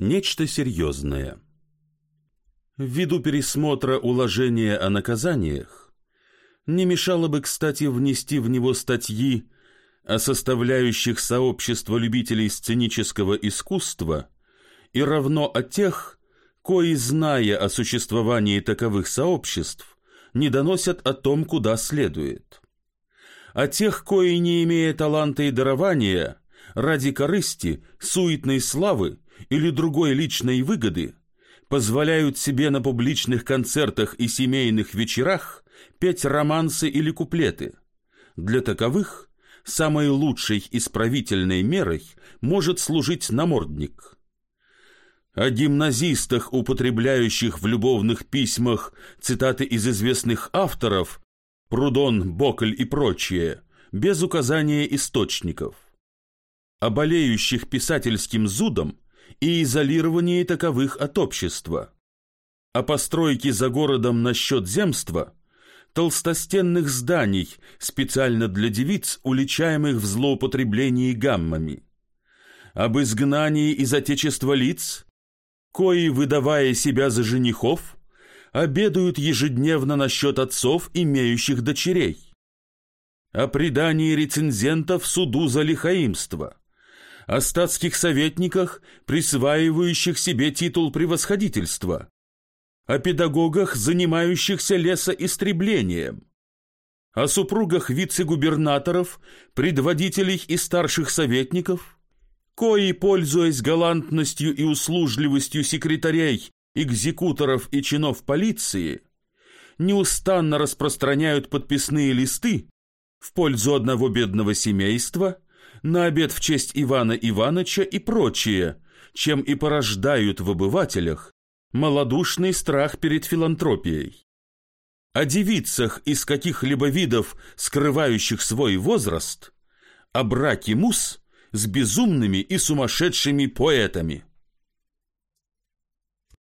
Нечто серьезное. Ввиду пересмотра уложения о наказаниях, не мешало бы, кстати, внести в него статьи о составляющих сообщество любителей сценического искусства и равно о тех, кои, зная о существовании таковых сообществ, не доносят о том, куда следует. О тех, кои, не имея таланта и дарования, ради корысти, суетной славы или другой личной выгоды, позволяют себе на публичных концертах и семейных вечерах петь романсы или куплеты. Для таковых самой лучшей исправительной мерой может служить намордник. О гимназистах, употребляющих в любовных письмах цитаты из известных авторов Прудон, Бокль и прочие, без указания источников. О болеющих писательским зудом и изолировании таковых от общества. О постройке за городом насчет земства толстостенных зданий специально для девиц, уличаемых в злоупотреблении гаммами. Об изгнании из отечества лиц, кои, выдавая себя за женихов, обедают ежедневно насчет отцов, имеющих дочерей. О предании рецензентов суду за лихаимство. О статских советниках, присваивающих себе титул превосходительства. О педагогах, занимающихся лесоистреблением. О супругах вице-губернаторов, предводителей и старших советников, кои, пользуясь галантностью и услужливостью секретарей экзекуторов и чинов полиции неустанно распространяют подписные листы в пользу одного бедного семейства, на обед в честь Ивана Ивановича и прочее, чем и порождают в обывателях малодушный страх перед филантропией. О девицах из каких-либо видов, скрывающих свой возраст, о браке мус с безумными и сумасшедшими поэтами.